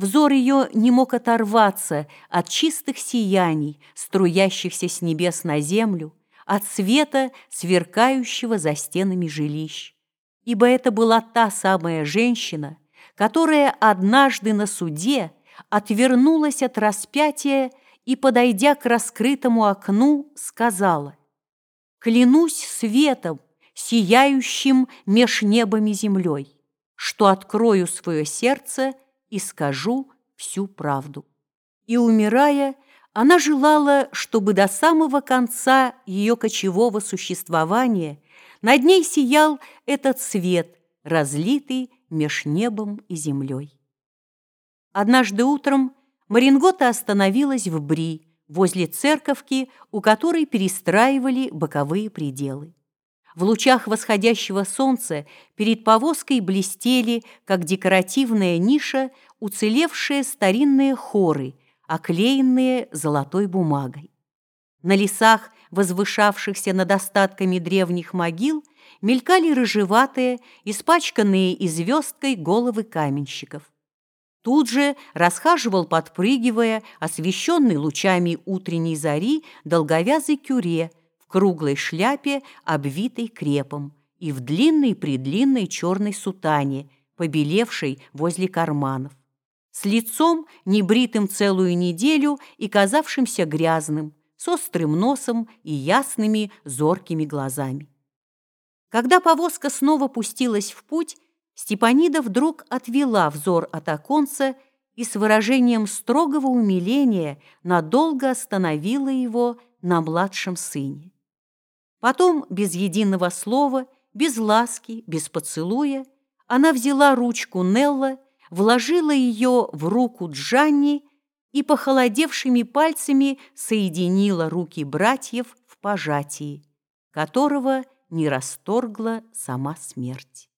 Взор ее не мог оторваться от чистых сияний, струящихся с небес на землю, от света, сверкающего за стенами жилищ. Ибо это была та самая женщина, которая однажды на суде отвернулась от распятия и, подойдя к раскрытому окну, сказала «Клянусь светом, сияющим меж небом и землей, что открою свое сердце и скажу всю правду». И, умирая, она желала, чтобы до самого конца ее кочевого существования над ней сиял этот свет, разлитый меж небом и землей. Однажды утром Марингота остановилась в Бри, возле церковки, у которой перестраивали боковые пределы. В лучах восходящего солнца перед повозкой блестели, как декоративная ниша, уцелевшие старинные хоры, оклеенные золотой бумагой. На лесах, возвышавшихся над остатками древних могил, мелькали рыжеватые, испачканные звездкой головы каменщиков. Тут же расхаживал, подпрыгивая, освещенный лучами утренней зари, долговязый кюре круглой шляпе, обвитой крепом, и в длинной-предлинной черной сутане, побелевшей возле карманов. С лицом, небритым целую неделю и казавшимся грязным, с острым носом и ясными зоркими глазами. Когда повозка снова пустилась в путь, Степанида вдруг отвела взор от оконца и с выражением строгого умиления надолго остановила его на младшем сыне. Потом, без единого слова, без ласки, без поцелуя, она взяла ручку Нелла, вложила ее в руку Джанни и похолодевшими пальцами соединила руки братьев в пожатии, которого не расторгла сама смерть.